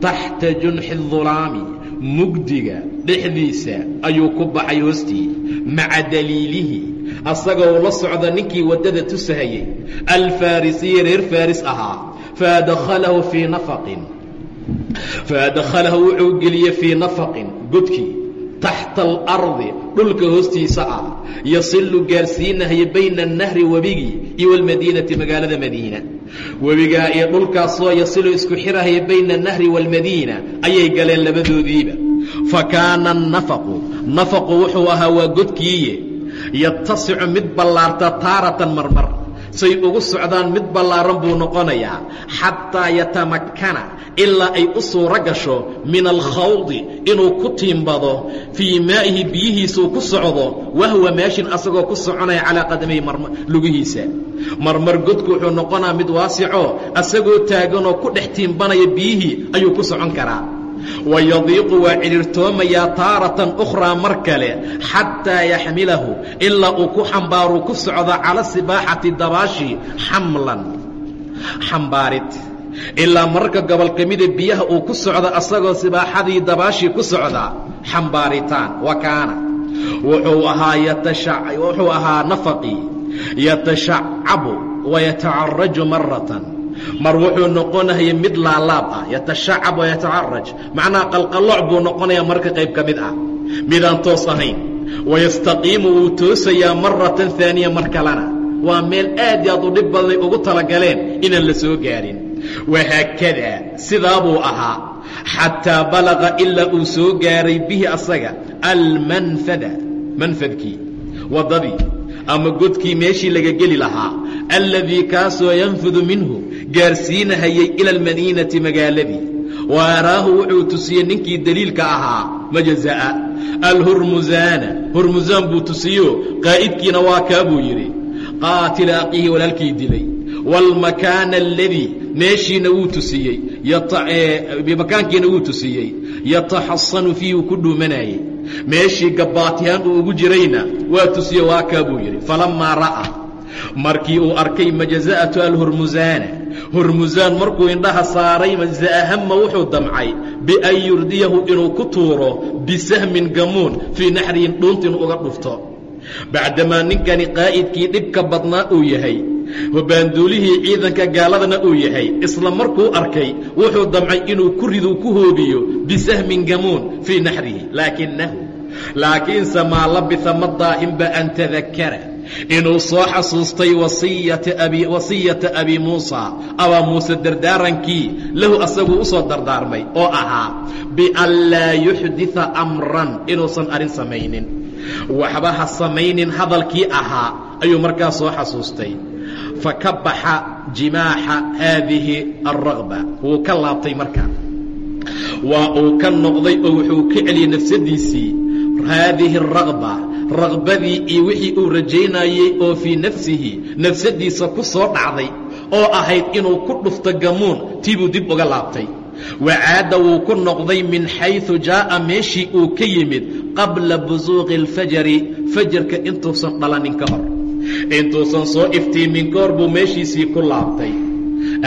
taxta junxi dulaami mugdiga dhexdiisa ayuu ku baxay hoostii maca daliilihi. Asagoo la socda ninkii waddada tusahayey alfarisiyi reer faris ahaa. Faadkhalahu fii nafaqin. Faadkhalahu wuxuu geliyey fii nafaqin godkii taxta alardi dhulka hoostiisa ah. Yasilu gaarsiinahaya bayna annahri webigii iyo walmadiinati magaalada madiina webigaa iyo dhulkaasoo yasilu isku xirahaya bayna annahri waalmadiina ayay galeen labadoodiiba. Fa kaana annafaqu nafaqu wuxuu ahaa waa godkiiye. Yatasicu mid ballaarta taaratan marmar say ugu socdaan mid ballaaran buu noqonayaa xataa yatamakkana ilaa ay u suuro gasho min alkhawdi inuu ku tiimbado fii maa'ihi biyihiisuu ku socdo wahwa meeshin asagoo ku soconaya calaa qadamay lugihiisa. Marmar godku wuxuu noqonaa mid waasico asagoo taaganoo ku dhex tiimbanaya biyihii ayuu ku socon karaa wayadiiqu waa cidhiirtoomayaa taaratan ukhraa mar kale xataa yaxmilahu ilaa uu ku xambaaruu ku socdo cala sibaaxati dabaashi xamlan xambaarid ilaa mararka gobol ka mida biyaha uu ku socdo asagoo sibaaxadii dabaashii ku socda xambaaritaan wa kaana wuxuu ahaa wuxuu ahaa nafaqii yatashacabu wayatacaraju maratan mar wuxuu noqonaya mid laalaab ah yatashacab wayatacaraj macnaha qalqallooc buu noqonayaa marka qayb ka mid ah. Midaan toos ahayn wayastaqiimu wuu toosayaa maratan aaniya mar kalena. Waa meel aad i aad u dhib badanay ugu talagaleen inaan la soo gaarin. Wahaakadaa sidaa buu ahaa xataa balaqa ilaa uu soo gaaray bihi asaga almanfada manfadkii waddadii ama godkii meeshii laga geli lahaa alladii kaasoo yanfudu minhu gaarsiinahayay ila almadiinati magaaladii. Wa araahu wuxuu tusiyey ninkii deliilka ahaa majaza'a. Alhurmusaana hurmusaan buu tusiyo qaa'idkiina waa kaa buu yidhi. Qaatila aqiihi walaalkii dilay. Waalmakaana aladii meeshiina wuu tusiyey. Makaankiina wuu tusiyey. Yataxasanu fiihi uu ku dhuumanayey meeshii gabbaatihaan uu ugu jirayna waa tusiye waa kaa buu yidhi. Falammaa ra'a markii uu arkay majaza'atu alhurmusaana hurmusaan markuu indhaha saaray majza'ahama wuxuu damcay bian yurdiyahu inuu ku tuuro bisahmin gamuun fii naxrihin dhuunta inuu uga dhufto. Bacdamaa ninkani qaa'idkii dhibka badnaa uu yahay hobaanduulihii ciidanka gaaladana uu yahay isla markuu arkay wuxuu damcay inuu ku riduu ku hoobiyo bisahmin gamuun fii naxrihi laakinahu laakiinse maa labisa ma daahinba an tadakara inuu soo xasuustay wasiyata abi muusa. Abaa muuse dardaarankii lahu asaguu u soo dardaarmay oo ahaa bian laa yuxdita amran inuusan arrin samaynin. Waxba ha samaynin hadalkii ahaa ayuu markaa soo xasuustay. Fakabaxa jimaaxa haadihi alragba wuu ka laabtay markaa. Waa uu ka noqday oo wuxuu ka celiyey nafsadiisii haadihi aragba ragbadii iyo wixii uu rajaynayey oo fii nafsihi nafsadiisa ku soo dhacday oo ahayd inuu ku dhufto gamuun tii buu dib uga laabtay wacaada wuu ku noqday min xayثu jaaءa meeshii uu ka yimid qabla busuuqi اlfajari fajarka intuusan dhalanin ka hor intuusan soo iftiimin koor buu meeshiisii ku laabtay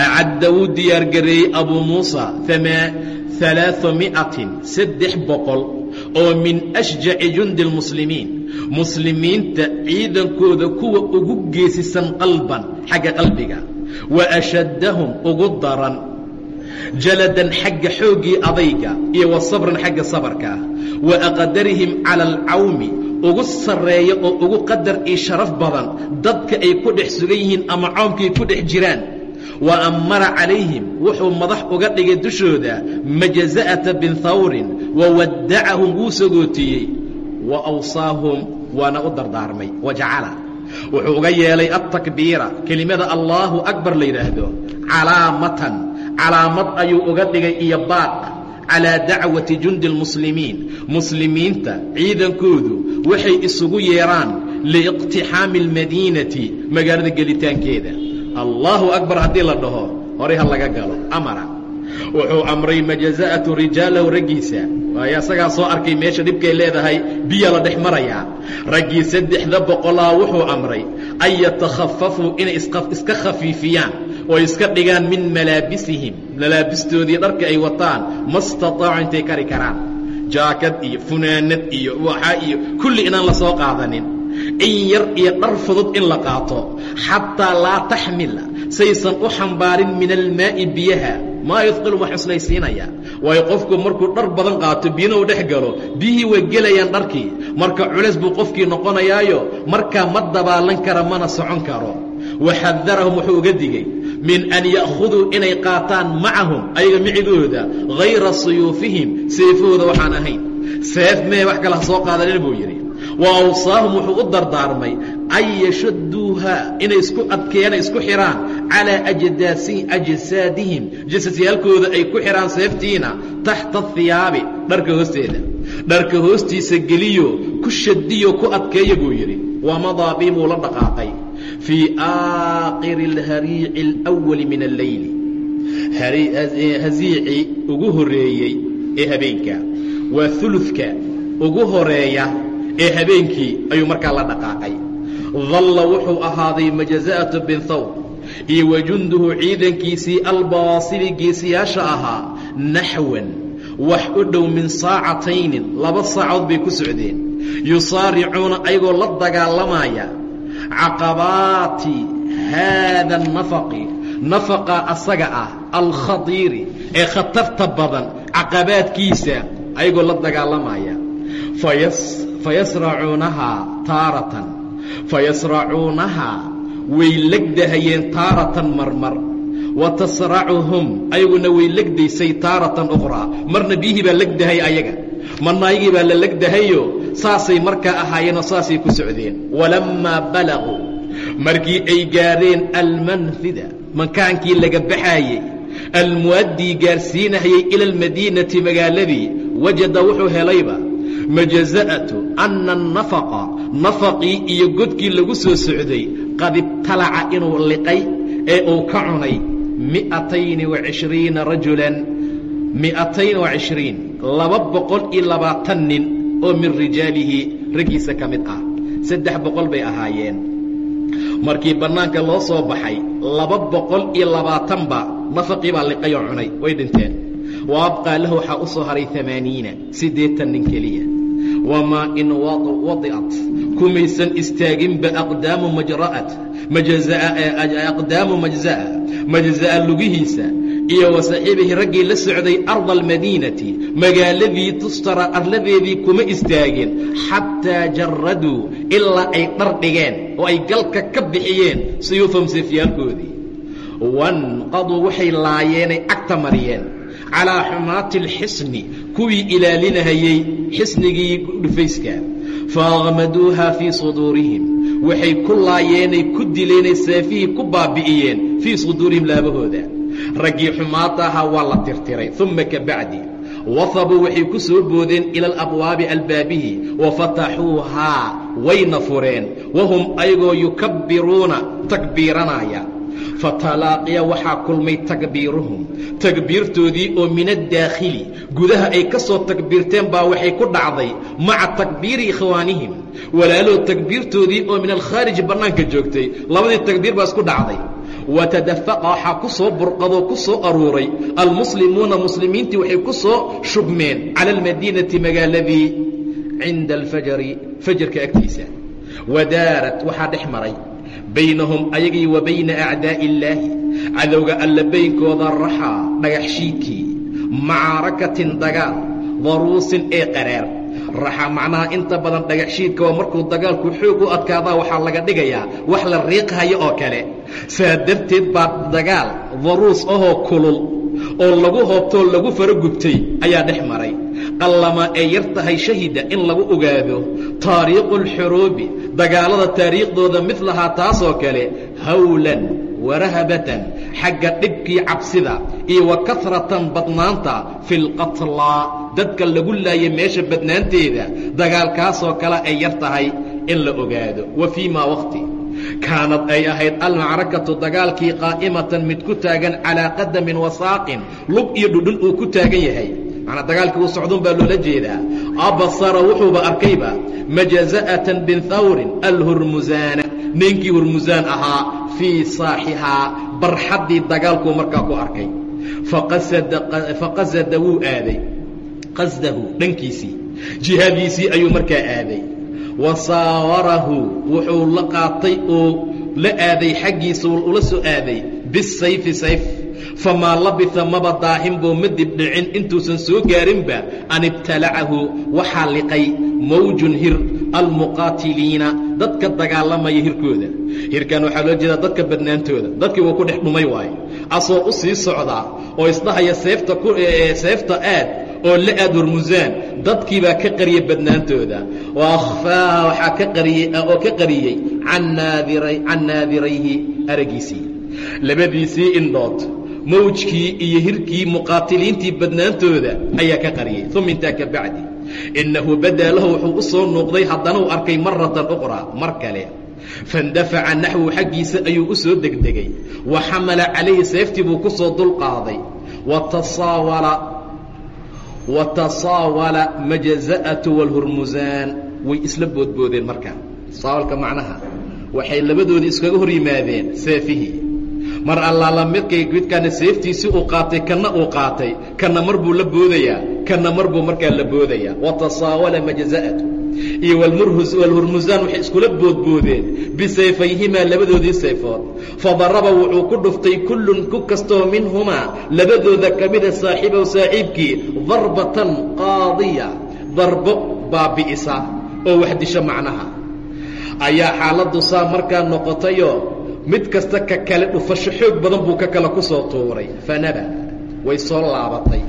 acadda wuu diyaargareeyey abuu muusa alaaami'atin saddex boqol oo min ashjaci jundi lmuslimiin muslimiinta ciidankooda kuwa ugu geesisan qalban xagga qalbiga. Wa ashaddahum ugu daran jaladan xagga xooggii adayga iyo wa sabran xagga sabarka. Wa aqdarihim cala alcawmi ugu sarreeya oo ugu qadar iyo sharaf badan dadka ay ku dhex sugan yihiin ama coomkay ku dhex jiraan. Wa ammara calayhim wuxuu madax uga dhigay dushooda majaza'ata bin hawrin wa waddacahum wuu sagootiyey wa awsaahum waana u dardaarmay wa jacala. Wuxuu uga yeelay altakbiira kelimada allaahu akbar la yidhaahdo calaamatan calaamad ayuu uga dhigay iyo baaq. Calaa dacwati jundi lmuslimiin muslimiinta ciidankoodu waxay isugu yeedhaan liiqtixaami almadiinati magaalada gelitaankeeda. Allaahu akbar haddii la dhaho horay ha laga galo amara wuxuu amray majaza'atu rijaalahu raggiisa. Waayo asagaa soo arkay meesha dhibkay leedahay biya la dhex marayaa raggii saddexda boqolaa wuxuu amray an yatakhafafuu inay iska khafiifiyaan oo iska dhigaan min malaabisihim. Malaabistoodii dharka ay wataan ma stataacu intay kari karaan. Jaakad iyo funaanad iyo waxa iyo kulli inaan la soo qaadanin. In yar iyo dhar fudud in la qaato xataa laa taxmila saysan u xambaarin min almaa'i biyaha maa yudqilu wax cuslaysiinaya waayo qofku markuu dhar badan qaato biyana uu dhex galo biyihii way gelayaan dharkii. Marka culays buu qofkii noqonayaayo markaa ma dabaalan kara mana socon karo. Waxadarahum wuxuu uga digey min an ya'khuduu inay qaataan macahum ayaga micigooda hayra suyuufihim seefahooda waxaan ahayn. Seef mee wax kale ha soo qaadanin buu yidhi. Wa awsaahum wuxuu u dardaarmay an yashadduuha inay isku adkeena isku xidhaan calaa ajsaadihim. Jasasyaalkooda ay ku xidhaan seeftiina taxta ahiyaabi dharka hoosteeda. Dharka hoostiisa geliyo ku shadiyo ku adkeeya buu yidhi. Wamadaa bii buu la dhaqaaqay. Fii aakiri alhariici alwali min alleyli. Hasiicii ugu horreeyey ee habeenka. Waa uludka ugu horreeya ee habeenkii ayuu markaa la dhaqaaqay dalla wuxuu ahaaday majaza'atu bin thawr iyo wa junduhu ciidankiisii albawaasili geesiyaasha ahaa naxwan. Wax u dhow min saacataynin laba saacood bay ku socdeen. Yusaaricuuna ayagoo la dagaalamaya caqabaati haada nafaqi nafaqa asaga ah alkhadiiri ee khatarta badan caqabaadkiisa ayagoo la dagaalamaya. Fayasracuunahaa taaratan fayasracuunahaa way legdahayeen taaratan marmar wa tasracuhum ayaguna way legdaysay taaratan ukhraa marna biyihii baa legdahay ayaga marna ayagii baa la legdahayo saasay markaa ahaayeenoo saasay ku socdeen walammaa balaguu markii ay gaadheen almanfida makaankii laga baxaayey almu'addii gaarsiinahayey ila almadiinati magaaladii wajada wuxuu helayba majaza'atu anna annafaqa nafaqii iyo godkii lagu soo socday qad ibtalaca inuu liqay ee uu ka cunay mi'atayni wa cishriina rajulan mi'atayn wa cishriin laba boqol iyo labaatan nin oo min rijaalihi raggiisa ka mid ah. Saddex boqol bay ahaayeen. Markii bannaanka loo soo baxay laba boqol iyo labaatanba nafaqii baa liqay oo cunay. Way dhinteen abqaa lahu waxaa u soo haray amaaniina siddeetan nin keliya wamaa in wadicat kumaysan istaaginba aqdaamu majra'at aqdaamu majza'a majza'a lugihiisa iyo wa saaxiibihi raggii la socday arda almadiinati magaaladii tustara arladeedii kuma istaagin xataa jarraduu ilaa ay dhar dhigeen oo ay galka ka bixiyeen suyuufahum seefyaalkoodii wanqaduu waxay laayeenay agta mariyeen calaa xumaati alxisni kuwii ilaalinahayey xisnigii dhufayska. Faaqmaduuha fii suduurihim waxay ku laayeenay ku dileenay seefihii ku baabi'iyeen fii suduurihim laabahooda. Raggii xumaata ahaa waa la tirtiray uma ka bacdi wahabuu waxay ku soo boodeen ila alabwaabi albaabihi wa fataxuuhaa wayna fureen wahum ayagoo yukabbiruuna takbiiranaya fatalaaqiya waxaa kulmay takbiiruhum takbiirtoodii oo min addaakhili gudaha ay ka soo takbiirteen baa waxay ku dhacday maca takbiiri ikhwaanihim. Walaalood takbiirtoodii oo min alkhaarij bannaanka joogtay labadii takbiir baa isku dhacday. Watadafaqa waxaa ku soo burqadoo ku soo aruuray. Almuslimuuna muslimiintii waxay ku soo shubmeen cala almadiinati magaaladii cinda alfajari fajarka agtiisa. Wadaarat waxaa dhex maray baynahum ayagii wa bayna acdaa'i illaahi cadowga alla baynkooda raxaa dhagaxshiidkii macaarakatin dagaal daruusin ee qaraar raxa macnaha inta badan dhagaxshiidka waa markuu dagaalku xoog u adkaadaa waxaa laga dhigayaa wax la riiqhayo oo kale. Saa darteed baa dagaal daruus ahoo kulul oo lagu hoobtoo lagu faragubtay ayaa dhex maray. Qallama ay yar tahay shahida in lagu ogaado taariikhu alxuruubi dagaalada taariikhdooda midlahaa taasoo kale hawlan warahabatan xagga dhibkii cabsida iyo wa kasratan badnaanta fi lqatlaa dadka lagu laaya meesha badnaanteeda dagaalkaasoo kale ay yar tahay in la ogaado. Wa fii maa waqti kaanad ay ahayd almacrakatu dagaalkii qaa'imatan mid ku taagan calaa qadamin wasaaqin lug iyo dhudhun uu ku taagan yahay. Manaa dagaalkii uu socdun baa loola jeedaa. Abasara wuxuuba arkayba majaza'atan bin thawrin alhurmusaana ninkii hurmusaan ahaa fii saaxihaa barxaddii dagaalkuu markaa ku arkay. Faqasada wuu aaday. Qasdahu dhankiisii jihaadiisii ayuu markaa aaday wa saawarahu wuxuu la qaatay oo la aaday xaggiisa ula soo aaday bisayfi sayf. Famaa labisa maba daahinboo ma dibdhicin intuusan soo gaarinba an ibtalacahu waxaa liqay mawjun hir almuqaatiliina dadka dagaalamaya hirkooda. Hirkan waxaa loo jeedaa dadka badnaantooda dadkii wuu ku dhex dhumay waayo asoo u sii socdaa oo isdhahaya seefta seefta aad oo la aad hormusaan dadkii baa ka qariyey badnaantooda. Wa akhfaaha waxaa ka qariyey oo ka qariyey. Can naadirayhi araggiisii labadiisii indhood mawjkii iyo hirkii muqaatiliintii badnaantooda ayaa ka qariyey uma intaa ka bacdi. Innahu badaa lahu wuxuu u soo nuuqday haddana uu arkay maratan uqraa mar kale. Faindafaca naxwu xaggiisa ayuu u soo degdegay. Wa xamala calayhi seeftii buu ku soo dulqaaday. Watasaawala watasaawala majaza'atu waalhurmusaan way isla boodboodeen marka saawalka macnaha waxay labadoodii iskaga hor yimaadeen seefihii mar allaala midkay midkaana seeftiisii uu qaatay kanna uu qaatay kanna mar buu la boodayaa kanna mar buu markaa la boodayaa watasaawala majaza'atu iyo walhurmusaan waxay iskula boodboodeen bisayfayhimaa labadoodii sayfood. Fadaraba wuxuu ku dhuftay kullun ku kastoo minhumaa labadooda ka mida saaxiibow saaxiibkii darbatan qaadiya darbo baabi'isa oo wax disho macnaha. Ayaa xaaladdu saa markaa noqotayoo mid kasta ka kale dhufasho xoog badan buu ka kale ku soo tuuray. Fanaba way soo laabatay.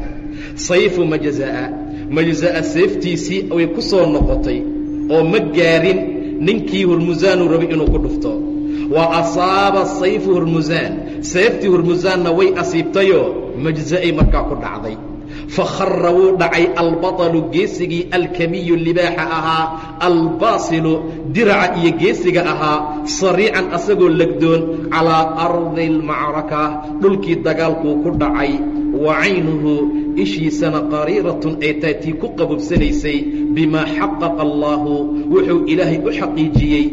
Sayfu majza'a mayusaa seeftiisii way ku soo noqotay oo ma gaarin ninkii hurmusaanu rabay inuu ku dhufto. Wa asaaba sayfu hurmusaan seeftii hurmusaanna way asiibtayoo majza'ay markaa ku dhacday. Fa fakhara wuu dhacay albatalu geesigii alkamiyu libaaxa ahaa albaasilu diraca iyo geesiga ahaa sariican asagoo legdoon calaa ardi اlmacraka dhulkii dagaalkuu ku dhacay wa caynuhu ishiisana qariiratun ay tahay tii ku qabobsanaysay bimaa xaqaqa allaahu wuxuu ilaahay u xaqiijiyey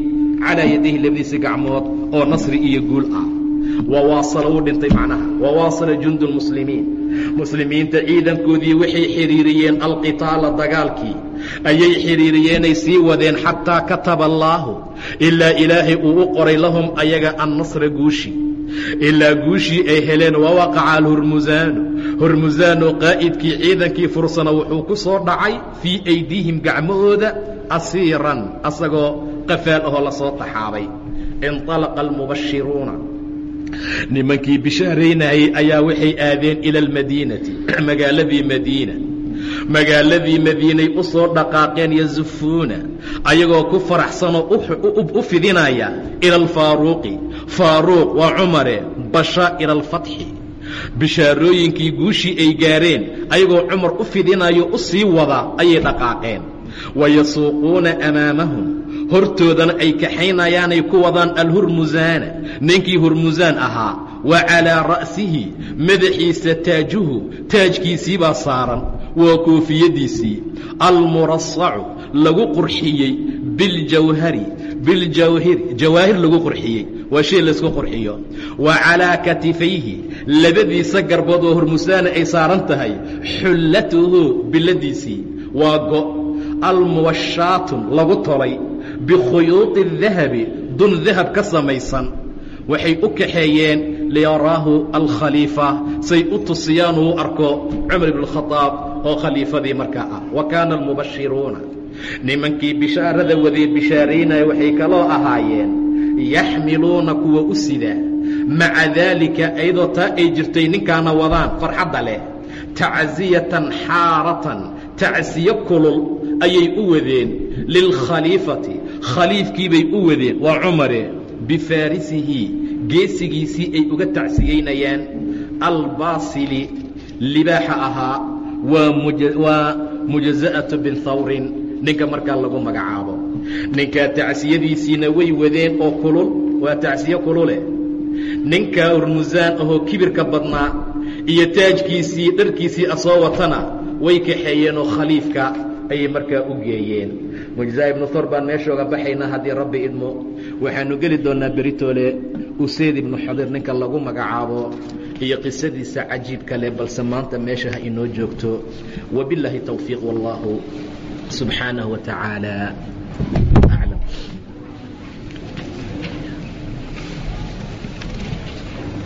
calaa yadayhi labadiisa gacmood oo nasri iyo guul ah. Wawaasala wuu dhintay macnaha. Wawaasala jundu lmuslimiin muslimiinta ciidankoodii waxay xidhiiriyeen alqitaala dagaalkii. Ayay xidhiiriyeenay sii wadeen xataa kataba allaahu ilaa ilaahay uu u qoray lahum ayaga annasra guushi ilaa guushii ay heleen wawaqaca alhurmusaanu hurmusaanu qaa'idkii ciidankii fursana wuxuu ku soo dhacay fii aydiihim gacmahooda asiiran asagoo qafaal ahoo la soo taxaabay. Inطalaqa almubashiruuna. Nimankii bishaaraynayey ayaa waxay aadeen ila almadiinati [clears throat] magaaladii madiina magaaladii madiinay u soo dhaqaaqeen yazufuuna ayagoo ku faraxsanoo u fidinaya ila alfaaruuqi faaruuq waa cumare bashaa'ira alfatxi bishaarooyinkii guushii ay gaareen ayagoo cumar u fidinayo u sii wada ayay dhaqaaqeen. Wayasuuquuna amaamahum hortoodana ay kaxaynayaanay ku wadaan alhurmusaana ninkii hurmusaan ahaa wa calaa ra'sihi madaxiisa taajuhu taajkiisii baa saaran waa koofiyaddiisii almurasacu lagu qurxiyey biljawhari biljawhiri jawaahir lagu qurxiyey. Waa shay laysku qurxiyo. Wa calaa katifayhi labadiisa garbood oo hormusaana ay saaran tahay xullatuhu biladiisii waa go. Almuwashaatun lagu tolay bikhuyuuطi dahabi dun dahab ka samaysan waxay u kaxeeyeen liyaraahu alkhaliifa say u tusiyaan uu arko cumar ibn khadaab oo khaliifadii markaa ah wa kaana almubashiruuna nimankii bishaarada wadee bishaaraynaya waxay kaloo ahaayeen yaxmiluuna kuwa u sidaa maca daalika ayadoo taa ay jirtay ninkaana wadaan farxadda leh tacsiyatan xaaratan tacsiyo kulul ayay u wadeen. Lilkhaliifati khaliifkiibay u wadeen. Waa cumare bifaarisihi geesigiisii ay uga tacsiyeynayaan albaasili libaaxa ahaa waa mujaza'atu bin hawrin ninka markaa lagu magacaabo. Ninkaa tacsiyadiisiina way wadeen oo kulul waa tacsiyo kulule. Ninkaa urmusaan ahoo kibirka badnaa iyo taajkiisii dharkiisii asoo watana way kaxeeyeenoo khaliifka ayay markaa u geeyeen mujzaa ibnu thor baan meeshooga baxaynaa haddii rabbi idmo. Waxaanu geli doonnaa beritoole useyd ibnu xadir ninka lagu magacaabo iyo qisadiisa cajiibka leh balse maanta meesha ha inoo joogto. Wabilaahi towfiiq wallaahu subxaanahu wa tacaala